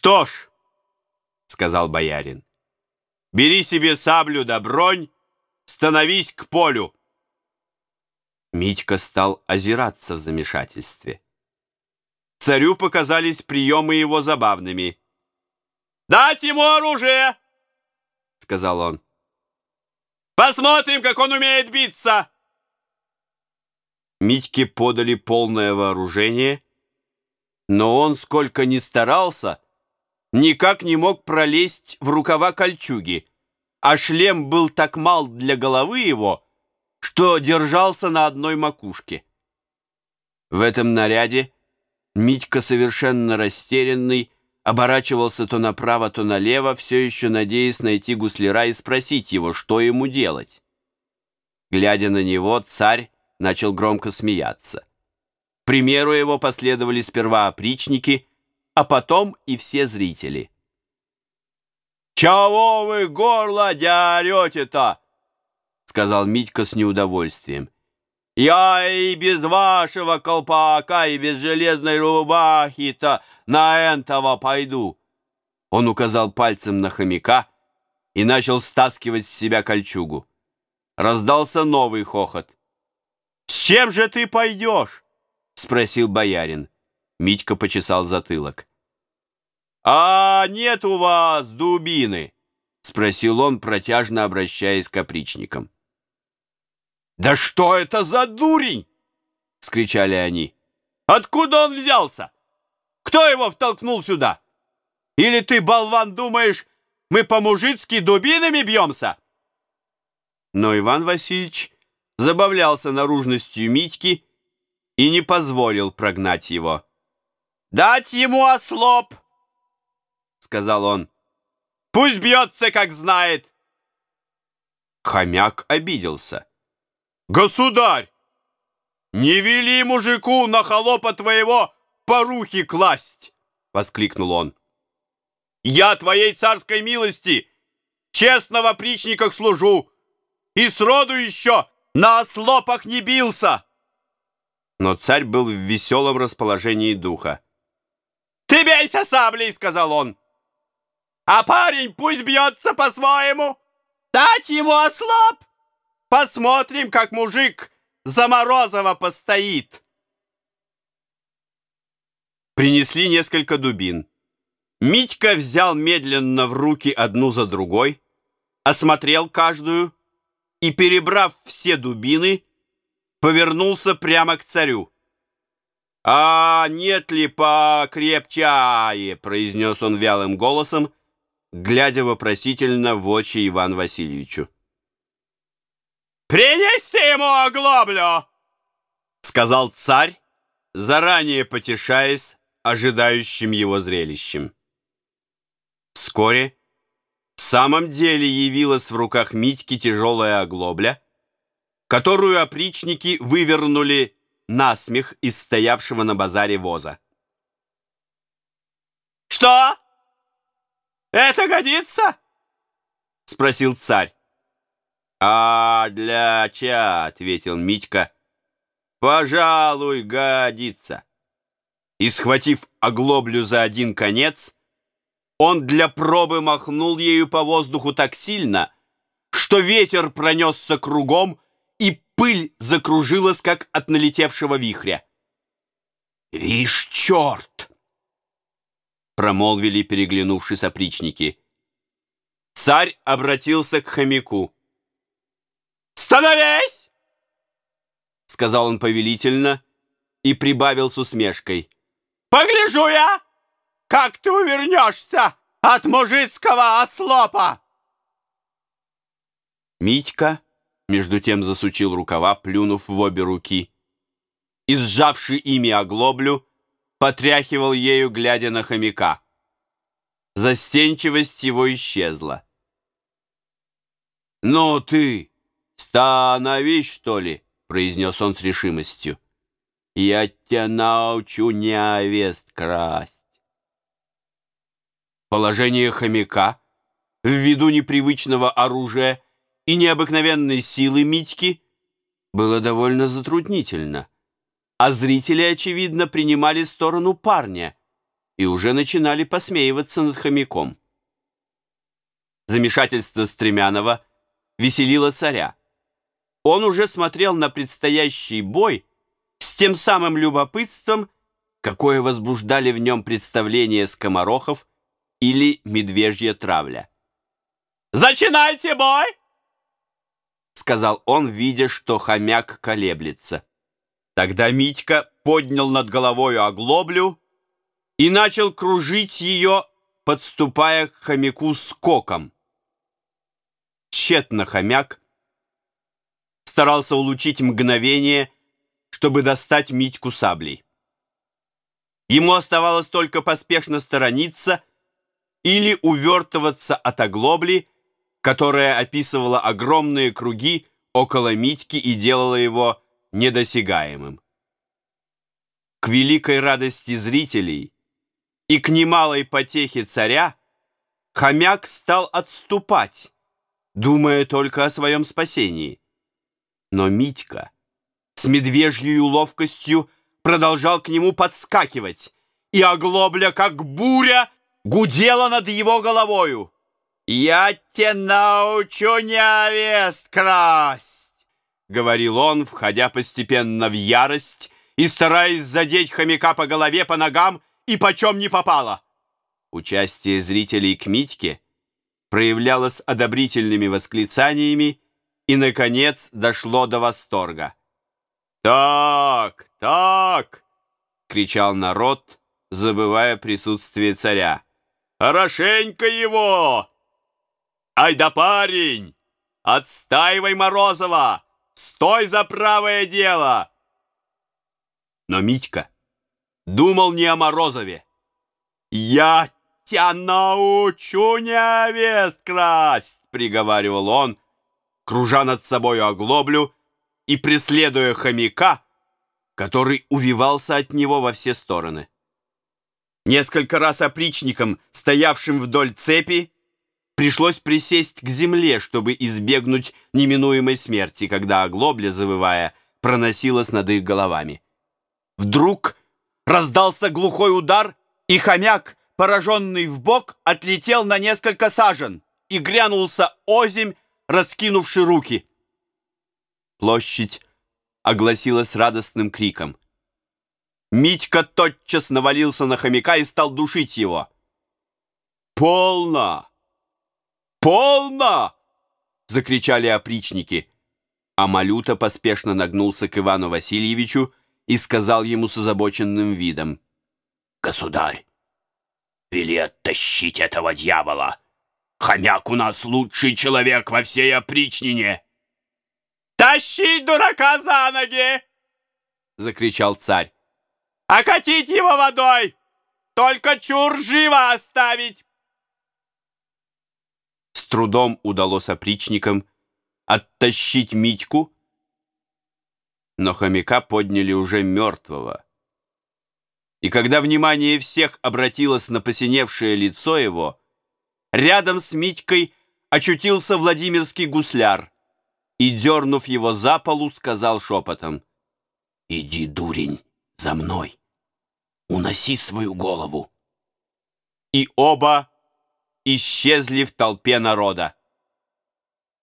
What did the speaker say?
«Что ж», — сказал боярин, — «бери себе саблю да бронь, становись к полю». Митька стал озираться в замешательстве. Царю показались приемы его забавными. «Дать ему оружие!» — сказал он. «Посмотрим, как он умеет биться!» Митьке подали полное вооружение, но он, сколько ни старался, никак не мог пролезть в рукава кольчуги, а шлем был так мал для головы его, что держался на одной макушке. В этом наряде Митька, совершенно растерянный, оборачивался то направо, то налево, все еще надеясь найти гусляра и спросить его, что ему делать. Глядя на него, царь начал громко смеяться. К примеру его последовали сперва опричники, а потом и все зрители. «Чего вы горло дерете-то?» — сказал Митька с неудовольствием. «Я и без вашего колпака, и без железной рубахи-то на энтого пойду!» Он указал пальцем на хомяка и начал стаскивать с себя кольчугу. Раздался новый хохот. «С чем же ты пойдешь?» — спросил боярин. Митька почесал затылок. «А нет у вас дубины?» — спросил он, протяжно обращаясь к опричникам. «Да что это за дурень?» — скричали они. «Откуда он взялся? Кто его втолкнул сюда? Или ты, болван, думаешь, мы по-мужицки дубинами бьемся?» Но Иван Васильевич забавлялся наружностью Митьки и не позволил прогнать его. «Дать ему ослоп!» — сказал он. «Пусть бьется, как знает!» Хомяк обиделся. «Государь, не вели мужику на холопа твоего порухи класть!» — воскликнул он. «Я твоей царской милости честно в опричниках служу и сроду еще на ослопах не бился!» Но царь был в веселом расположении духа. «Ты бейся саблей!» — сказал он. «А парень пусть бьется по-своему! Дать ему ослоп! Посмотрим, как мужик за Морозова постоит!» Принесли несколько дубин. Митька взял медленно в руки одну за другой, осмотрел каждую и, перебрав все дубины, повернулся прямо к царю. «А нет ли покрепчае?» — произнес он вялым голосом, глядя вопросительно в очи Иван Васильевичу. «Принести ему оглоблю!» — сказал царь, заранее потешаясь ожидающим его зрелищем. Вскоре в самом деле явилась в руках Митьки тяжелая оглобля, которую опричники вывернули на смех из стоявшего на базаре воза. «Что? Это годится?» — спросил царь. «А для ча?» — ответил Митька. «Пожалуй, годится». И, схватив оглоблю за один конец, он для пробы махнул ею по воздуху так сильно, что ветер пронесся кругом, пыль закружилась, как от налетевшего вихря. «Вишь, черт!» — промолвили, переглянувшись опричники. Царь обратился к хомяку. «Становись!» — сказал он повелительно и прибавил с усмешкой. «Погляжу я!» Как ты увернешься от мужицкого ослопа? Митька между тем засучил рукава, плюнув в обе руки, и, сжавши ими оглоблю, потряхивал ею, глядя на хомяка. Застенчивость его исчезла. «Ну ты, становись, что ли?» — произнес он с решимостью. «Я тебя научу невест красть». Положение хомяка, ввиду непривычного оружия и необыкновенной силы Митьки, было довольно затруднительно, а зрители, очевидно, принимали сторону парня и уже начинали посмеиваться над хомяком. Замешательство Стремянова веселило царя. Он уже смотрел на предстоящий бой с тем самым любопытством, какое возбуждали в нем представления скоморохов или медвежья травля. «Зачинайте бой!» — сказал он, видя, что хомяк колеблется. Тогда Митька поднял над головою оглоблю и начал кружить ее, подступая к хомяку скоком. Тщетно хомяк старался улучить мгновение, чтобы достать Митьку саблей. Ему оставалось только поспешно сторониться или увертываться от оглобли, которая описывала огромные круги около Митьки и делала его недосягаемым. К великой радости зрителей и к немалой потехе царя хомяк стал отступать, думая только о своем спасении. Но Митька с медвежьей ловкостью продолжал к нему подскакивать, и оглобля, как буря, гудела над его головою. «Я те научу невест красть!» — говорил он, входя постепенно в ярость и стараясь задеть хомяка по голове, по ногам и почем не попало. Участие зрителей к Митьке проявлялось одобрительными восклицаниями и, наконец, дошло до восторга. «Так, так!» — кричал народ, забывая присутствие царя. «Хорошенько его! Ай да парень! Отстаивай Морозова! Стой за правое дело!» Но Митька думал не о Морозове. «Я тебя научу невест красть!» — приговаривал он, кружа над собою оглоблю и преследуя хомяка, который увивался от него во все стороны. Несколько раз опричникам, стоявшим вдоль цепи, пришлось присесть к земле, чтобы избегнуть неминуемой смерти, когда оглобля, завывая, проносилась над их головами. Вдруг раздался глухой удар, и хомяк, пораженный в бок, отлетел на несколько сажен и грянулся озимь, раскинувши руки. Площадь огласилась радостным криком. Митька тотчас навалился на хомяка и стал душить его. «Полно! Полно!» — закричали опричники. А Малюта поспешно нагнулся к Ивану Васильевичу и сказал ему с озабоченным видом. «Государь, вели оттащить этого дьявола. Хомяк у нас лучший человек во всей опричнине». «Тащить дурака за ноги!» — закричал царь. «Окатить его водой! Только чур живо оставить!» Трудом удалось опричникам оттащить Митьку, но хомяка подняли уже мертвого. И когда внимание всех обратилось на посиневшее лицо его, рядом с Митькой очутился Владимирский гусляр и, дернув его за полу, сказал шепотом, «Иди, дурень, за мной, уноси свою голову». И оба исчезли в толпе народа.